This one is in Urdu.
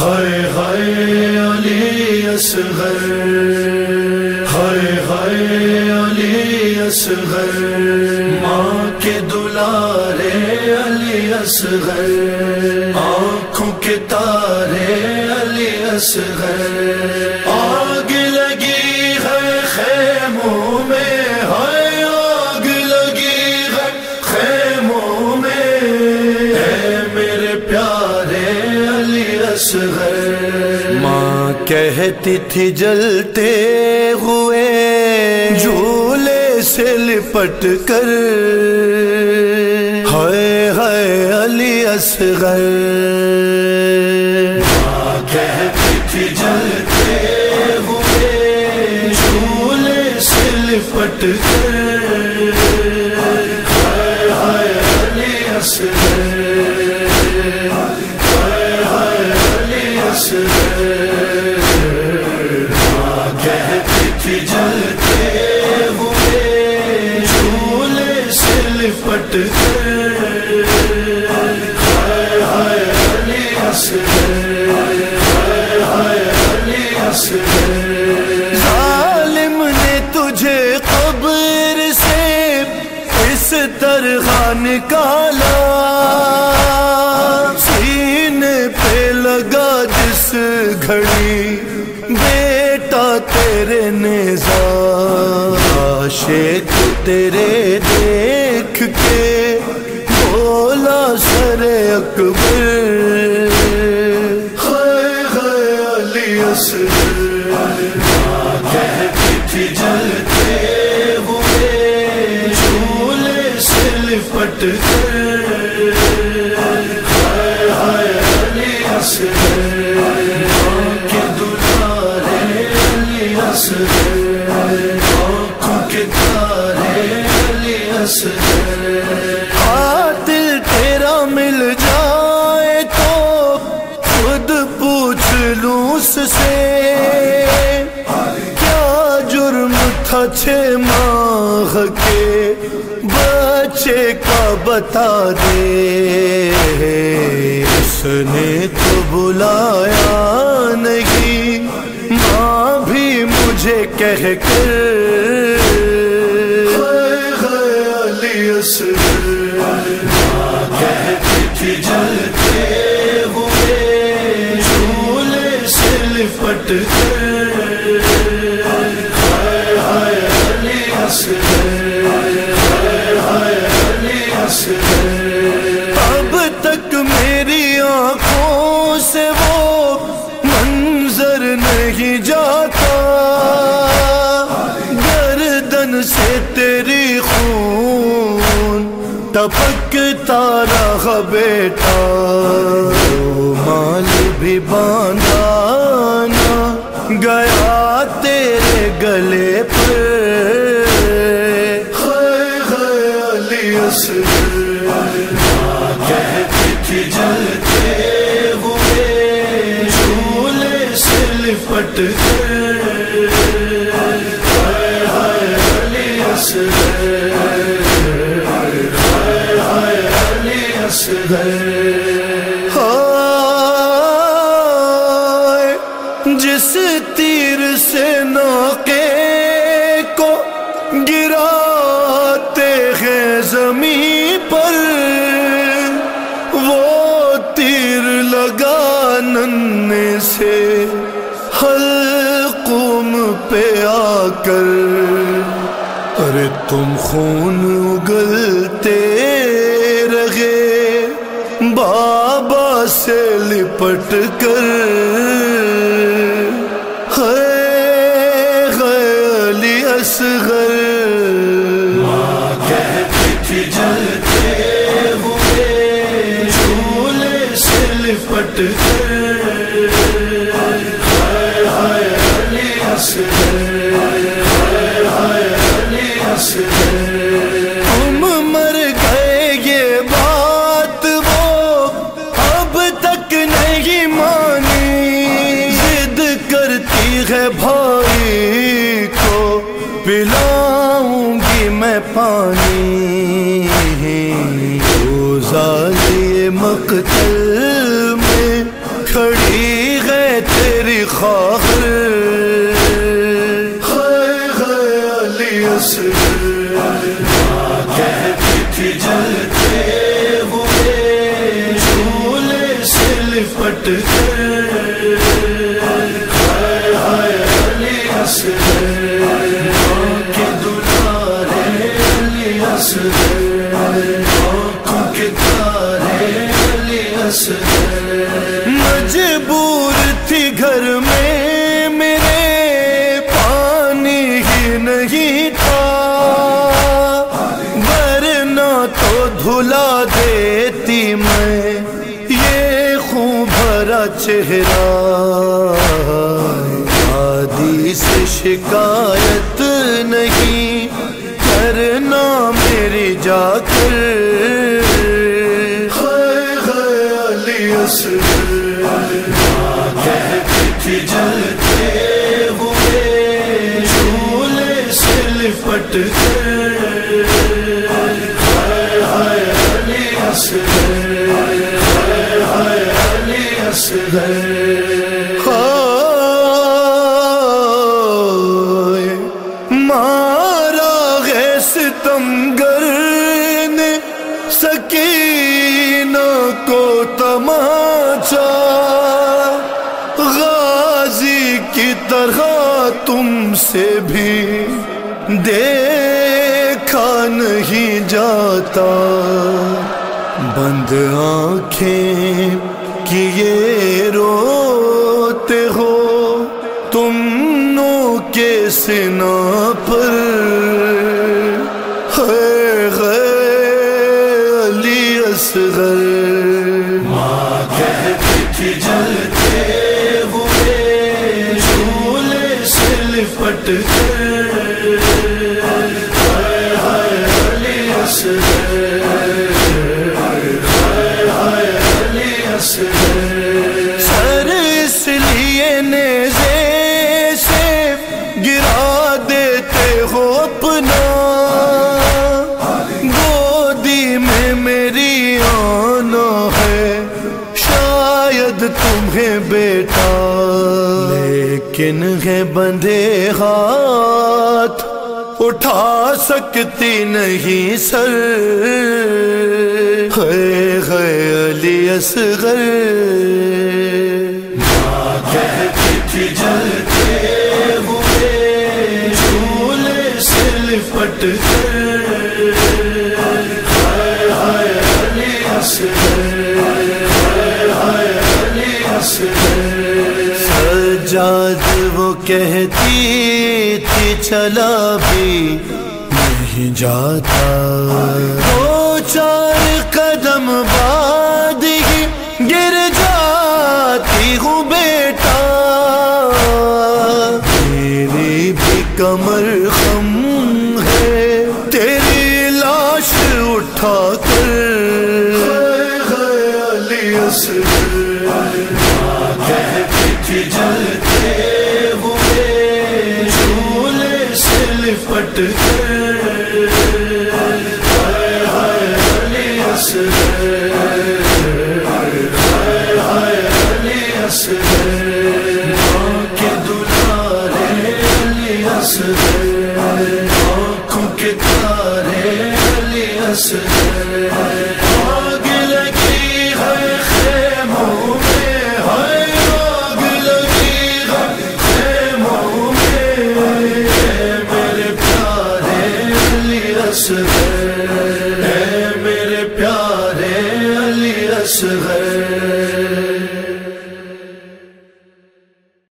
ہائے ہائے علی اصغر ہائے ہائے علی اصغر، ماں کے دلارے علی اصغر، آنکھوں کے تارے علی اصغر۔ اصغر ماں کہتی تھی جلتے ہوئے، جھولے سے لپٹ کر۔ ہائے ہائے علی اصغر۔ کہتی تھی جلتے ہوئے، جھولے سے لپٹ کر۔ نکالا سینے پہ لگا جس گھڑی، بیٹا تیرے نیزا شیخ تیرے دیکھ کے، بولا سر اکبر۔ اصغر قاتل تیرا مل جائے تو خود پوچھ لوں اس سے۔ کیا جرم تھا چھ ماہ کے بچے بتا دے۔ اس نے تو بلایا نہیں۔ ماں بھی مجھے کہہ کر۔ ہائے ہائے علی کہتی تھی جلتے ہوئے۔ جھولے سے لپٹ کر۔ ہائے ہائے علی اصغر اب تک میری آنکھوں سے وہ منظر نہیں جاتا۔ گردن سے تیری خون ٹپکتا رہا بیٹا۔ مال بھی باندھا نہ گیا تیرے گلے پر۔ ہائے علی اصغر جلتے ہوئے جھولے سے لپٹ کر تیر سے ننے سے پہ آ کر۔ ارے تم خون اگلتے رہے، بابا سے لپٹ کر۔ تم مر گئے یہ بات وہ اب تک نہیں مانی۔ ضد کرتی ہے بھائی کو پلاؤں گی میں پانی۔ روزہ کے کے تارے علی اصغر چہرہ آدھی سے شکایت نہیں کرنا میری جا کر ہائے ہائے علی اصغر جلتے ہوئے، جھولے سے لپٹ کر مارا ہے ستمگر نے سکینہ کو تماچا غازی کی طرح تم سے بھی دیکھا نہیں جاتا۔ بند آنکھیں کیے روتے ہو تم نو کے سنا۔ اصغر ماں کہتی تھی جلتے ہوئے جھولے سے لپٹ کر لیکن ہے بندے ہاتھ، اٹھا سکتی نہیں سر۔ ہے ہے علی اصغر۔ جلتے ہوئے، جھولے سے لپٹ کر۔ کہتی تھی چلا بھی نہیں جاتا۔ دو چار قدم بعد ہی گر جاتی ہوں بیٹا۔ میری بھی کمر خم ہے، تیری لاش اٹھا کر۔ علی اصغر۔ ماں کہتی سے گئے ہائے ہائے علی